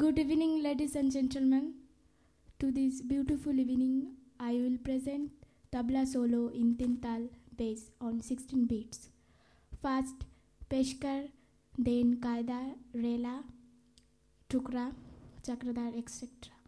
Good evening, ladies and gentlemen. To this beautiful evening, I will present tabla solo in tintal based on 16 beats. First, Peshkar, then Kaida, Rela, Tukra, Chakradar, etc.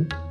Mm-hmm.